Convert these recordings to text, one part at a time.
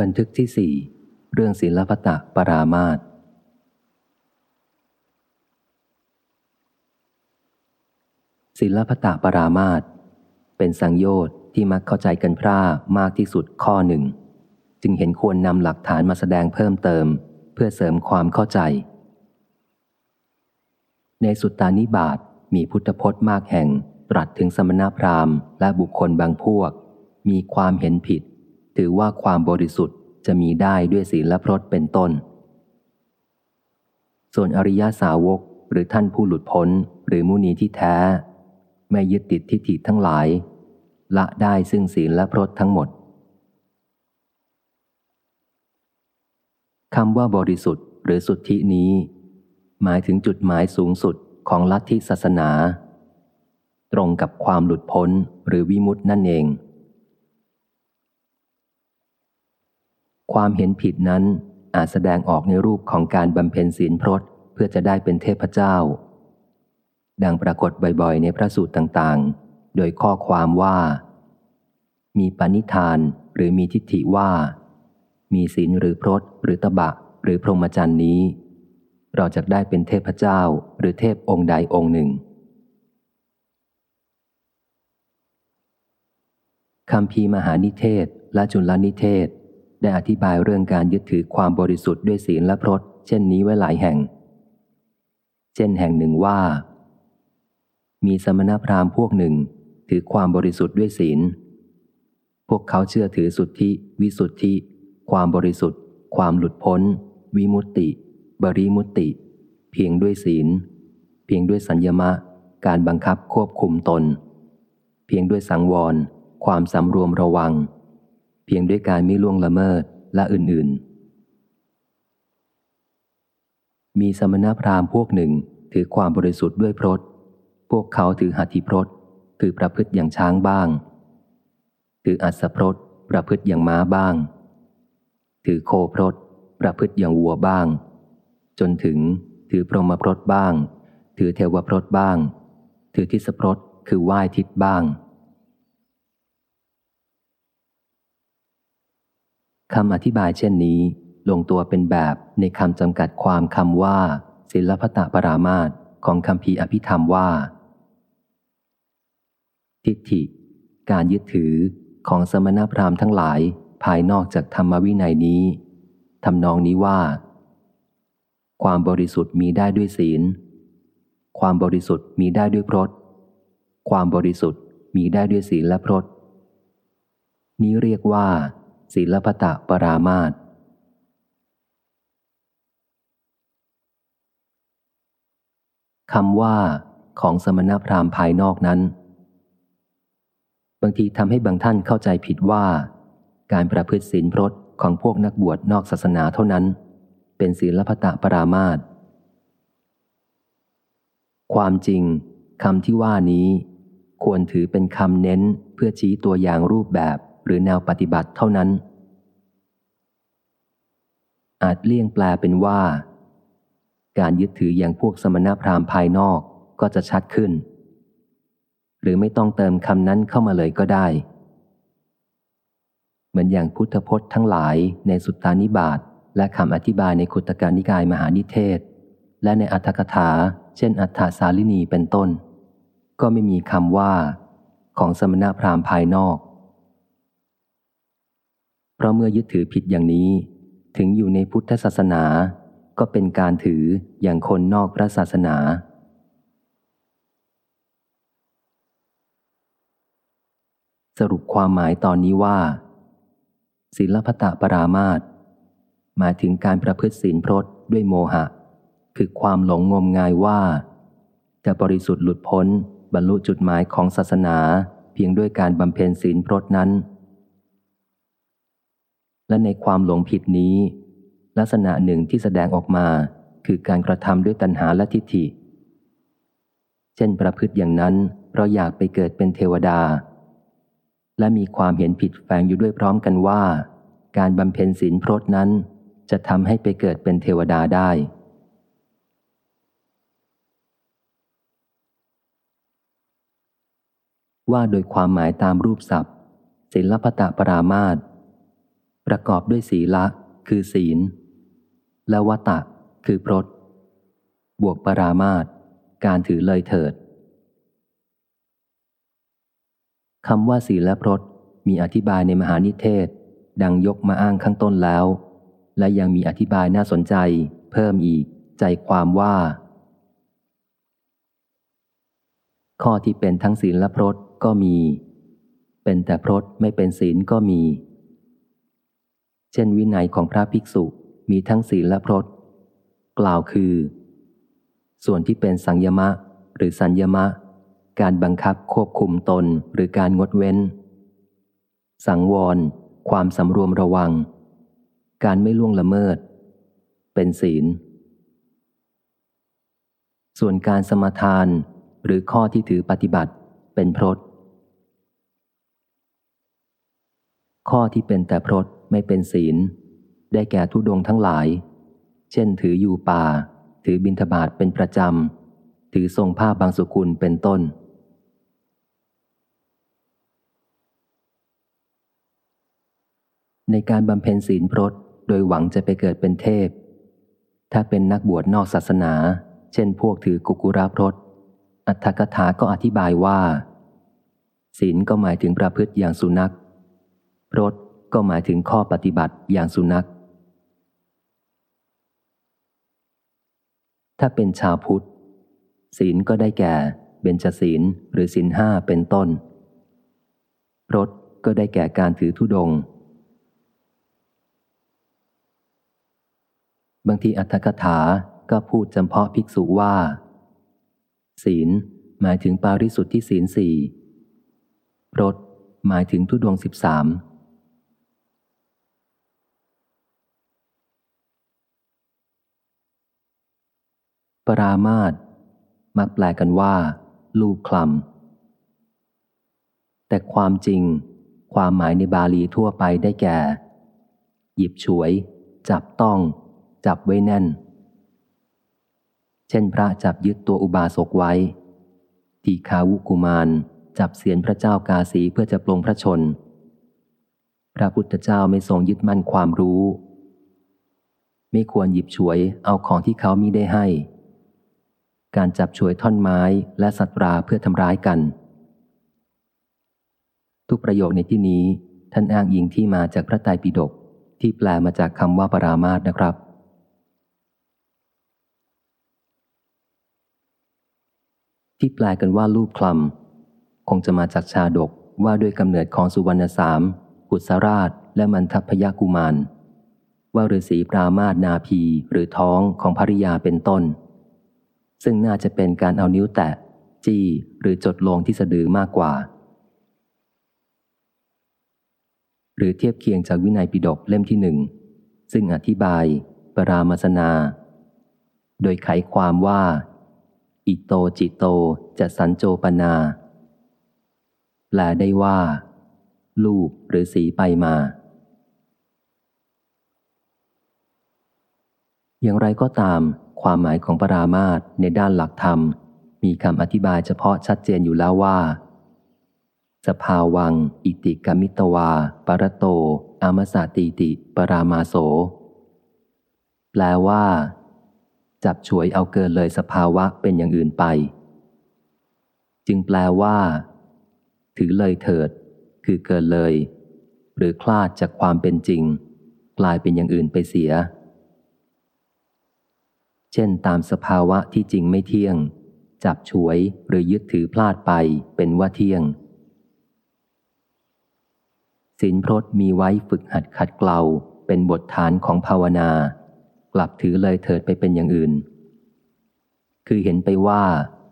บันทึกที่สี่เรื่องศิลปตะปรามาตศิลปตะปรามาตเป็นสังโยชน์ที่มักเข้าใจกันพร่ามากที่สุดข้อหนึ่ง จึงเห็นควรนำหลักฐานมาแสดงเพิ่มเติม เพื่อเสริมความเข้าใจ ในสุตตานิบาตมีพุทธพจน์มากแห่งตรัสถึงสมณพราหมณ์และบุคคลบางพวก มีความเห็นผิด ถือว่าความบริสุทธิ์จะมีได้ด้วยศีลพรตเป็นต้น ส่วนอริยาสาวกหรือท่านผู้หลุดพ้นหรือมุนีที่แท้ ไม่ยึดติดทิฏฐิทั้งหลาย ละได้ซึ่งศีลและพรตทั้งหมดคำว่าบริสุทธิ์หรือสุทธินี้ หมายถึงจุดหมายสูงสุดของลัทธิศาสนา ตรงกับความหลุดพ้นหรือวิมุตตินั่นเอง ความเห็นผิดนั้นอาจแสดงออกในรูปของการบำเพ็ญศีลพรตเพื่อจะได้เป็นเทพเจ้า ดังปรากฏบ่อยๆ ในพระสูตรต่างๆ โดยข้อความว่า มีปณิธานหรือมีทิฏฐิว่า มีศีลหรือพรตหรือตบะหรือพรหมจรรย์นี้ เราจะได้เป็นเทพเจ้าหรือเทพองค์ใดองค์หนึ่งคำพีมหานิเทศและจุลนิเทศ ได้อธิบายเรื่องการยึดถือความบริสุทธิ์ด้วยศีลและพรตเช่นนี้ไว้หลายแห่ง เช่นแห่งหนึ่งว่า มีสมณพราหมณ์พวกหนึ่งถือความบริสุทธิ์ด้วยศีล พวกเขาเชื่อถือสุทธิ วิสุทธิ ความบริสุทธิ์ ความหลุดพ้น วิมุตติ บริมุติเพียงด้วยศีล เพียงด้วยสัญญมะ การบังคับควบคุมตน เพียงด้วยสังวร ความสำรวมระวัง เพียงด้วยการไม่ล่วงละเมิดและอื่นๆ มีสมณพราหมณ์พวกหนึ่งถือความบริสุทธิ์ด้วยพรตพวกเขาถือหัตถิพรตถือประพฤติอย่างช้างบ้าง ถืออัศพรตประพฤติอย่างม้าบ้าง ถือโคพรตประพฤติอย่างวัวบ้าง จนถึงถือพรหมพรตบ้าง ถือเทวพรตบ้าง ถือทิศพรตคือไหว้ทิศบ้าง คำอธิบายเช่นนี้ ลงตัวเป็นแบบในคำจำกัดความคำว่า ศิลปตะปรามาตของคำพีอภิธรรมว่า ทิฏฐิ การยึดถือของสมณพราหมณ์ทั้งหลายภายนอกจากธรรมวินัยนี้ทำนองนี้ว่า ความบริสุทธิ์มีได้ด้วยศีล ความบริสุทธิ์มีได้ด้วยพรตความบริสุทธิ์มีได้ด้วยศีลและพรตนี้เรียกว่า ศีลปตะปรามาตคำว่าของสมณพราหมณ์ภายนอกนั้น บางทีทำให้บางท่านเข้าใจผิดว่า การประพฤติศีลพรตของพวกนักบวชนอกศาสนาเท่านั้น เป็นศีลพตะปรามาตความจริงคำที่ว่านี้ ควรถือเป็นคำเน้นเพื่อชี้ตัวอย่างรูปแบบ หรือแนวปฏิบัติเท่านั้น อาจเลี่ยงแปลเป็นว่า การยึดถืออย่างพวกสมณพราหมณ์ภายนอกก็จะชัดขึ้น หรือไม่ต้องเติมคำนั้นเข้ามาเลยก็ได้ เหมือนอย่างพุทธพจน์ทั้งหลายในสุตตานิบาตและคำอธิบายในขุตการนิกายมหานิเทศ และในอัตถกถา เช่น อัฏฐาสาลินีเป็นต้น ก็ไม่มีคำว่า ของสมณพราหมณ์ภายนอก เพราะเมื่อยึดถือผิดอย่างนี้ ถึงอยู่ในพุทธศาสนา ก็เป็นการถืออย่างคนนอกพระศาสนา สรุปความหมายตอนนี้ว่า ศิลปตะปรามาตหมายถึงการประพฤติศีลพรตด้วยโมหะ คือความหลงงมงายว่า จะบริสุทธิ์หลุดพ้นบรรลุจุดหมายของศาสนา เพียงด้วยการบำเพ็ญศีลพรตนั้น และในความหลงผิดนี้ ลักษณะหนึ่งที่แสดงออกมาคือการกระทำด้วยตัณหาและทิฏฐิ เช่นประพฤติอย่างนั้น เพราะอยากไปเกิดเป็นเทวดา และมีความเห็นผิดแฝงอยู่ด้วยพร้อมกันว่า การบำเพ็ญศีลพรตนั้น จะทำให้ไปเกิดเป็นเทวดาได้ ว่าโดยความหมายตามรูปศัพท์ศิลปตะปรามาต ประกอบด้วยศีละ คือศีล และวตะ คือพรตบวกปรามาตการถือเลยเถิดคำว่าศีลและพรตมีอธิบายในมหานิเทศ ดังยกมาอ้างข้างต้นแล้ว และยังมีอธิบายน่าสนใจ เพิ่มอีก ใจความว่า ข้อที่เป็นทั้งศีลและพรตก็มี เป็นแต่พรตไม่เป็นศีลก็มี เช่นวินัยของพระภิกษุมีทั้งศีลและพรตกล่าวคือ ส่วนที่เป็นสังยมะ หรือสัญญมะ การบังคับควบคุมตนหรือการงดเว้น สังวร ความสำรวมระวัง การไม่ล่วงละเมิด เป็นศีล ส่วนการสมทานหรือข้อที่ถือปฏิบัติเป็นพรตข้อที่เป็นแต่พรต ไม่เป็นศีล ได้แก่ทุดงทั้งหลาย เช่น ถืออยู่ป่า ถือบิณฑบาตเป็นประจำ ถือทรงผ้าบางสุกุลเป็นต้น ในการบำเพ็ญศีลพรตโดยหวังจะไปเกิดเป็นเทพ ถ้าเป็นนักบวชนอกศาสนา เช่นพวกถือกุกุราพรตอัตถกถาก็อธิบายว่า ศีลก็หมายถึงประพฤติอย่างสุนัขรถ ก็หมายถึงข้อปฏิบัติอย่างสุนัข ถ้าเป็นชาวพุทธ ศีลก็ได้แก่ เบญจศีลหรือศีลห้าเป็นต้น รถก็ได้แก่การถือธุดง บางทีอัตถกถาก็พูดจำเพาะภิกษุว่า ศีลหมายถึงปาริสุทธิศีลสี่รถหมายถึงทุดวงสิบสาม ปรามาตมักแปลกันว่า ลูกคลำแต่ความจริง ความหมายในบาลีทั่วไปได้แก่ หยิบฉวย จับต้อง จับไว้แน่น เช่นพระจับยึดตัวอุบาสกไว้ทีคาวุกุมารจับเสียนพระเจ้ากาสีเพื่อจะปลงพระชน พระพุทธเจ้าไม่ทรงยึดมั่นความรู้ ไม่ควรหยิบฉวยเอาของที่เขามิได้ให้ การจับช่วยท่อนไม้และสัตราเพื่อทำร้ายกัน ทุกประโยคในที่นี้ท่านอ้างอิงที่มาจากพระไตรปิฎกที่แปลมาจากคำว่าปรามาสนะครับ ที่แปลกันว่ารูปคลำคงจะมาจากชาดกว่าด้วยกำเนิดของสุวรรณสามกุศราช และมันทัพยากุมาร ว่าฤาษีปรามาสนาพีหรือท้องของภริยาเป็นต้น ซึ่งน่าจะเป็นการเอานิ้วแตะ จี้ หรือจดลงที่สะดือมากกว่า หรือเทียบเคียงจากวินัยปิฎกเล่มที่หนึ่ง ซึ่งอธิบาย ปรามาสนา โดยไขความว่า อิโตจิโตจะสันโจปนา แปลได้ว่า ลูกหรือสีไปมาอย่างไรก็ตาม ความหมายของปรามาตในด้านหลักธรรม มีคำอธิบายเฉพาะชัดเจนอยู่แล้วว่า สภาวัง อิติกามิตวา ปรโต อามสาติติ ปรามาโส แปลว่า จับฉวยเอาเกินเลยสภาวะเป็นอย่างอื่นไป จึงแปลว่า ถือเลยเถิด คือเกินเลย หรือคลาดจากความเป็นจริง กลายเป็นอย่างอื่นไปเสีย ช่นตามสภาวะที่จริงไม่เที่ยง จับฉวยหรือยึดถือพลาดไปเป็นว่าเที่ยงสินพรตมีไว้ฝึกหัดขัดเกลาเป็นบทฐานของภาวนา กลับถือเลยเถิดไปเป็นอย่างอื่น คือเห็นไปว่า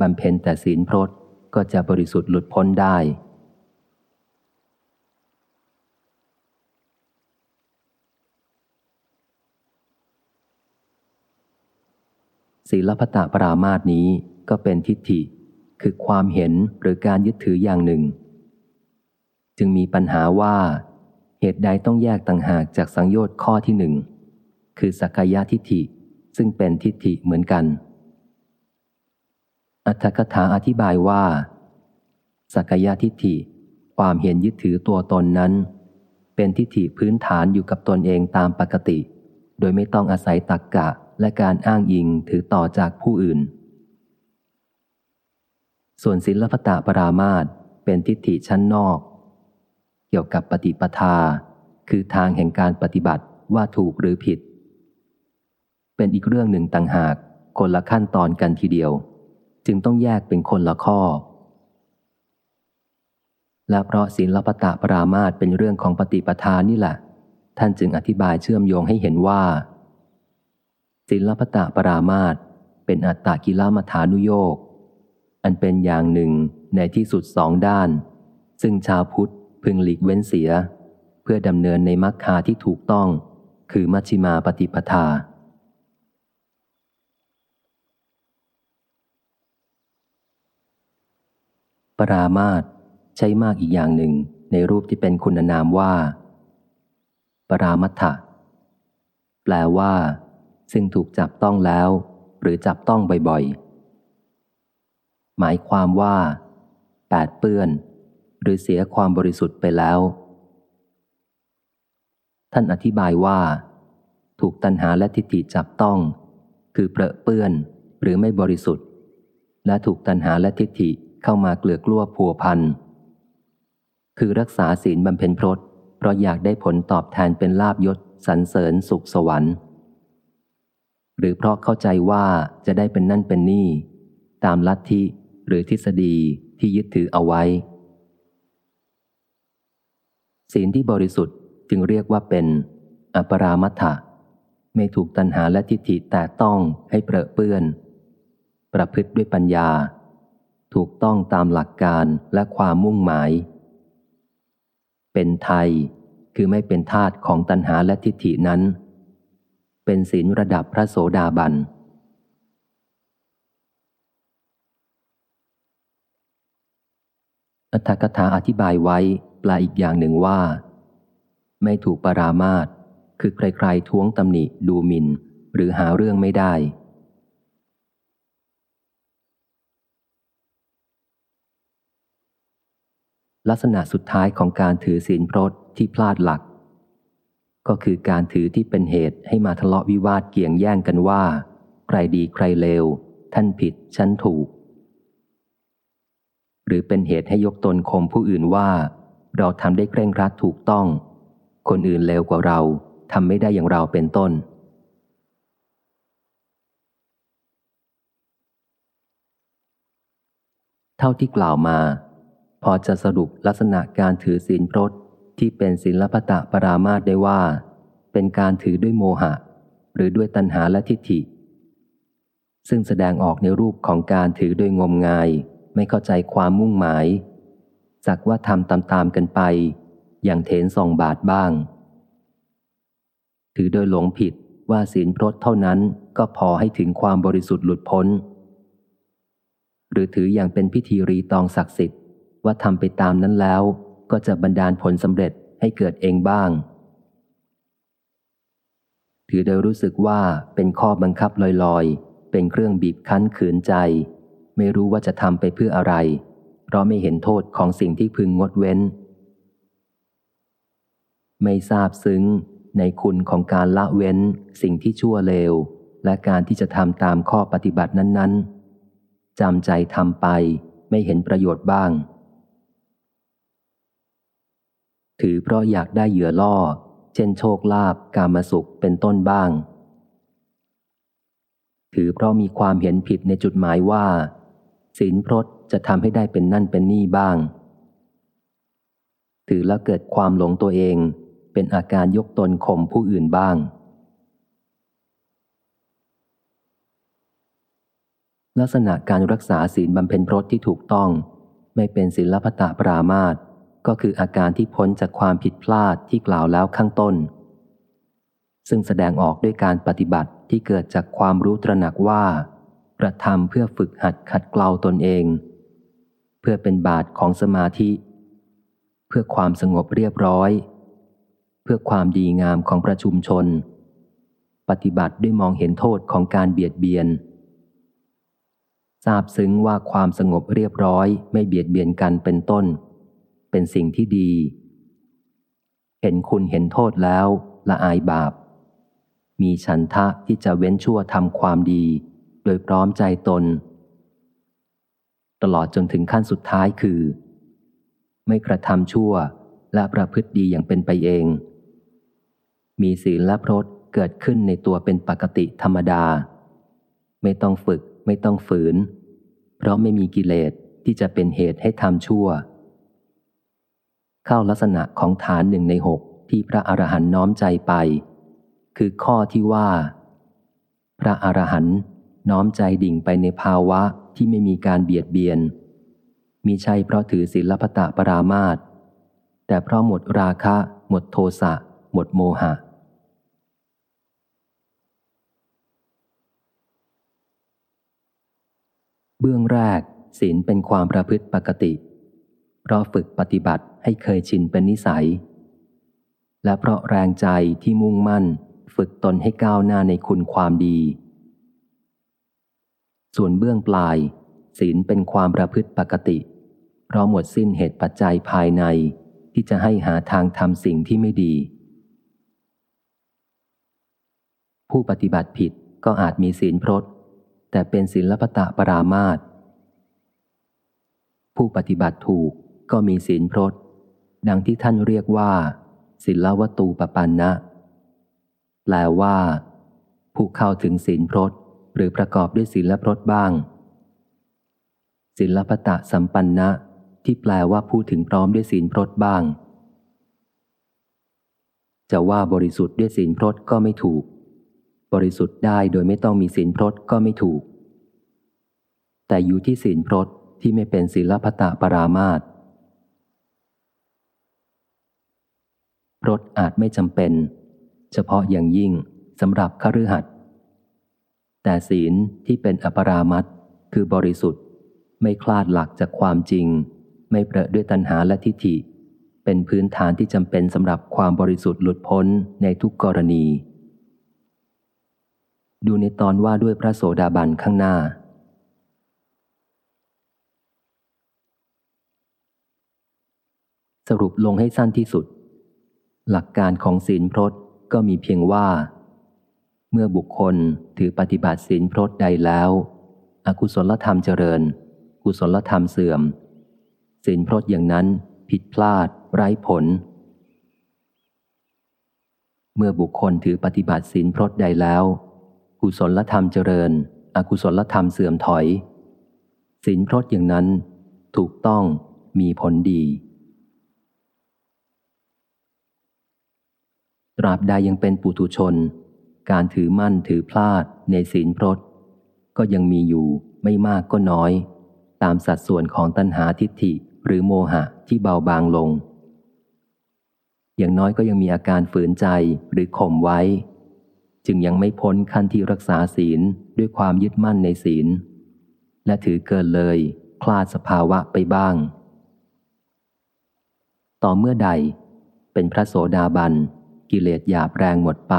บำเพ็ญแต่ศีลพรตก็จะบริสุทธิ์หลุดพ้นได้ ศีลพตะปรามาสนี้ก็เป็นทิฏฐิ คือความเห็นหรือการยึดถืออย่างหนึ่ง จึงมีปัญหาว่า เหตุใดต้องแยกต่างหากจากสังโยชน์ข้อที่หนึ่งคือสักยะทิฏฐิซึ่งเป็นทิฏฐิเหมือนกัน อัตถกถาอธิบายว่า สักยะทิฏฐิ ความเห็นยึดถือตัวตนนั้น เป็นทิฏฐิพื้นฐานอยู่กับตนเองตามปกติ โดยไม่ต้องอาศัยตักกะ และการอ้างอิงถือต่อจากผู้อื่น ส่วนศิลปตะปรามาตเป็นทิฏฐิชั้นนอก เกี่ยวกับปฏิปทา คือทางแห่งการปฏิบัติว่าถูกหรือผิด เป็นอีกเรื่องหนึ่งต่างหากคนละขั้นตอนกันทีเดียว จึงต้องแยกเป็นคนละข้อ และเพราะศีลปตะปรามาตเป็นเรื่องของปฏิปทานี่แหละ ท่านจึงอธิบายเชื่อมโยงให้เห็นว่า ศีลปตะปรามาตเป็นอัตตกิลมัฐานุโยกอันเป็นอย่างหนึ่งในที่สุดสองด้าน ซึ่งชาวพุทธพึงหลีกเว้นเสีย เพื่อดำเนินในมรรคาที่ถูกต้อง คือมัชฌิมาปฏิปทา ปรามาตใช้มากอีกอย่างหนึ่งในรูปที่เป็นคุณนามว่า ปรามัตถะแปลว่า ซึ่งถูกจับต้องแล้ว หรือจับต้องบ่อยๆ หมายความว่าแปดเปื้อน หรือเสียความบริสุทธิ์ไปแล้ว ท่านอธิบายว่า ถูกตัณหาและทิฏฐิจับต้อง คือเปรอะเปื้อนหรือไม่บริสุทธิ์ และถูกตัณหาและทิฏฐิเข้ามาเกลือกลัวพัวพัน คือรักษาศีลบำเพ็ญพรตเพราะอยากได้ผลตอบแทนเป็นลาบยศสรรเสริญสุขสวรรค์ หรือเพราะเข้าใจว่าจะได้เป็นนั่นเป็นนี่ ตามลัทธิหรือทฤษฎีที่ยึดถือเอาไว้ ศีลที่บริสุทธิ์จึงเรียกว่าเป็น อปรามัตถะไม่ถูกตัณหาและทิฏฐิแต่ต้องให้เปรอะเปื้อน ประพฤติด้วยปัญญา ถูกต้องตามหลักการและความมุ่งหมาย เป็นไทยคือไม่เป็นทาตของตัณหาและทิฏฐินั้น เป็นศีลระดับพระโสดาบัน อัตถกถาอธิบายไว้ปลาอีกอย่างหนึ่งว่า ไม่ถูกปรามาตคือใครๆท้วงตำหนิดูหมิน่น หรือหาเรื่องไม่ได้ ลักษณะสุดท้ายของการถือศีลพรตที่พลาดหลัก ก็คือการถือที่เป็นเหตุให้มาทะเลาะวิวาทเกี่ยงแย่งกันว่า ใครดีใครเลว ท่านผิด ฉันถูก หรือเป็นเหตุให้ยกตนข่มผู้อื่นว่า เราทำได้เคร่งครัดถูกต้อง คนอื่นเลวกว่าเราทำไม่ได้อย่างเราเป็นต้น เท่าที่กล่าวมา พอจะสรุปลักษณะการถือศีลพรต ที่เป็นศีลปตะปรามาตได้ว่า เป็นการถือด้วยโมหะ หรือด้วยตัณหาและทิฏฐิ ซึ่งแสดงออกในรูปของการถือด้วยงมงาย ไม่เข้าใจความมุ่งหมาย สักว่าทำตามๆกันไป อย่างเถนส่องบาทบ้าง ถือโดยหลงผิดว่าศีลพรตเท่านั้นก็พอให้ถึงความบริสุทธิ์หลุดพ้น หรือถืออย่างเป็นพิธีรีตองศักดิ์สิทธิ์ว่าทำไปตามนั้นแล้ว ก็จะบันดาลผลสำเร็จให้เกิดเองบ้าง ถือโดยรู้สึกว่าเป็นข้อบังคับลอยๆ เป็นเครื่องบีบคั้นขืนใจ ไม่รู้ว่าจะทำไปเพื่ออะไร เพราะไม่เห็นโทษของสิ่งที่พึงงดเว้น ไม่ทราบซึ้งในคุณของการละเว้นสิ่งที่ชั่วเลว และการที่จะทำตามข้อปฏิบัตินั้น ๆจำใจทำไปไม่เห็นประโยชน์บ้าง ถือเพราะอยากได้เหยื่อล่อ เช่นโชคลาภกามสุขเป็นต้นบ้าง ถือเพราะมีความเห็นผิดในจุดหมายว่าศีลพรตจะทำให้ได้เป็นนั่นเป็นนี่บ้าง ถือแล้วเกิดความหลงตัวเอง เป็นอาการยกตนข่มผู้อื่นบ้าง ลักษณะการรักษาศีลบำเพ็ญพรตที่ถูกต้อง ไม่เป็นศีลพัตปรามาต ก็คืออาการที่พ้นจากความผิดพลาดที่กล่าวแล้วข้างต้น ซึ่งแสดงออกด้วยการปฏิบัติที่เกิดจากความรู้ตระหนักว่ากระทำเพื่อฝึกหัดขัดเกลาตนเอง เพื่อเป็นบาทของสมาธิ เพื่อความสงบเรียบร้อย เพื่อความดีงามของประชุมชน ปฏิบัติด้วยมองเห็นโทษของการเบียดเบียนทราบซึ้งว่าความสงบเรียบร้อยไม่เบียดเบียนกันเป็นต้น เป็นสิ่งที่ดี เห็นคุณเห็นโทษแล้วละอายบาป มีฉันทะที่จะเว้นชั่วทำความดี โดยพร้อมใจตน ตลอดจนถึงขั้นสุดท้ายคือ ไม่กระทำชั่วและประพฤติดีอย่างเป็นไปเอง มีศีลและพรตเกิดขึ้นในตัวเป็นปกติธรรมดา ไม่ต้องฝึกไม่ต้องฝืน เพราะไม่มีกิเลสที่จะเป็นเหตุให้ทำชั่ว เข้าลักษณะของฐานหนึ่งในหกที่พระอรหันต์น้อมใจไป คือข้อที่ว่า พระอรหันต์น้อมใจดิ่งไปในภาวะที่ไม่มีการเบียดเบียน มีใช่เพราะถือศีลปตะปรามาตแต่เพราะหมดราคะ หมดโทสะ หมดโมหะ เบื้องแรกศีลเป็นความประพฤติปกติ เพราะฝึกปฏิบัติให้เคยชินเป็นนิสัย และเพราะแรงใจที่มุ่งมั่น ฝึกตนให้ก้าวหน้าในคุณความดี ส่วนเบื้องปลาย ศีลเป็นความประพฤติปกติ เพราะหมดสิ้นเหตุปัจจัยภายในที่จะให้หาทางทำสิ่งที่ไม่ดี ผู้ปฏิบัติผิดก็อาจมีศีลพรตแต่เป็นศีลปตะปรามาตผู้ปฏิบัติถูก ก็มีศีลพรตดังที่ท่านเรียกว่าศีลวตูปปันนะ แปลว่า ผู้เข้าถึงศีลพรตหรือประกอบด้วยศีลพรตบ้างศีลปตะสัมปันนะที่แปลว่าผู้ถึงพร้อมด้วยศีลพรตบ้าง จะว่าบริสุทธิ์ด้วยศีลพรตก็ไม่ถูก บริสุทธิ์ได้โดยไม่ต้องมีศีลพรตก็ไม่ถูก แต่อยู่ที่ศีลพรตที่ไม่เป็นศีลพตะปรามาต รตอาจไม่จำเป็น เฉพาะอย่างยิ่งสำหรับคฤหัสถ์แต่ศีลที่เป็นอปรามัตคือบริสุทธิ์ ไม่คลาดหลักจากความจริง ไม่เปรอะด้วยตัณหาและทิฏฐิ เป็นพื้นฐานที่จำเป็นสำหรับความบริสุทธิ์หลุดพ้นในทุกกรณี ดูในตอนว่าด้วยพระโสดาบันข้างหน้าสรุปลงให้สั้นที่สุด หลักการของศีลพรตก็มีเพียงว่า เมื่อบุคคลถือปฏิบัติศีลพรตใดแล้ว อกุศลธรรมเจริญ กุศลธรรมเสื่อมศีลพรตอย่างนั้นผิดพลาด ไร้ผล เมื่อบุคคลถือปฏิบัติศีลพรตใดแล้ว กุศลธรรมเจริญ อกุศลธรรมเสื่อมถอยศีลพรตอย่างนั้น ถูกต้องมีผลดี ตราบใดยังเป็นปุถุชน การถือมั่นถือพลาดในศีลพรตก็ยังมีอยู่ไม่มากก็น้อย ตามสัดส่วนของตัณหาทิฏฐิหรือโมหะที่เบาบางลง อย่างน้อยก็ยังมีอาการฝืนใจหรือข่มไว้ จึงยังไม่พ้นขั้นที่รักษาศีลด้วยความยึดมั่นในศีล และถือเกินเลย คลาดสภาวะไปบ้าง ต่อเมื่อใดเป็นพระโสดาบัน กิเลสหยาบแรงหมดไป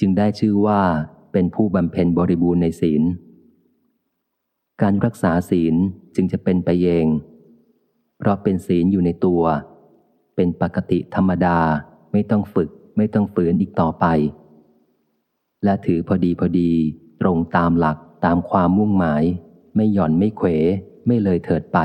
จึงได้ชื่อว่าเป็นผู้บำเพ็ญบริบูรณ์ในศีล การรักษาศีลจึงจะเป็นไปเอง เพราะเป็นศีลอยู่ในตัว เป็นปกติธรรมดาไม่ต้องฝึกไม่ต้องฝืนอีกต่อไป และถือพอดีพอดีตรงตามหลักตามความมุ่งหมาย ไม่หย่อนไม่เขวไม่เลยเถิดไป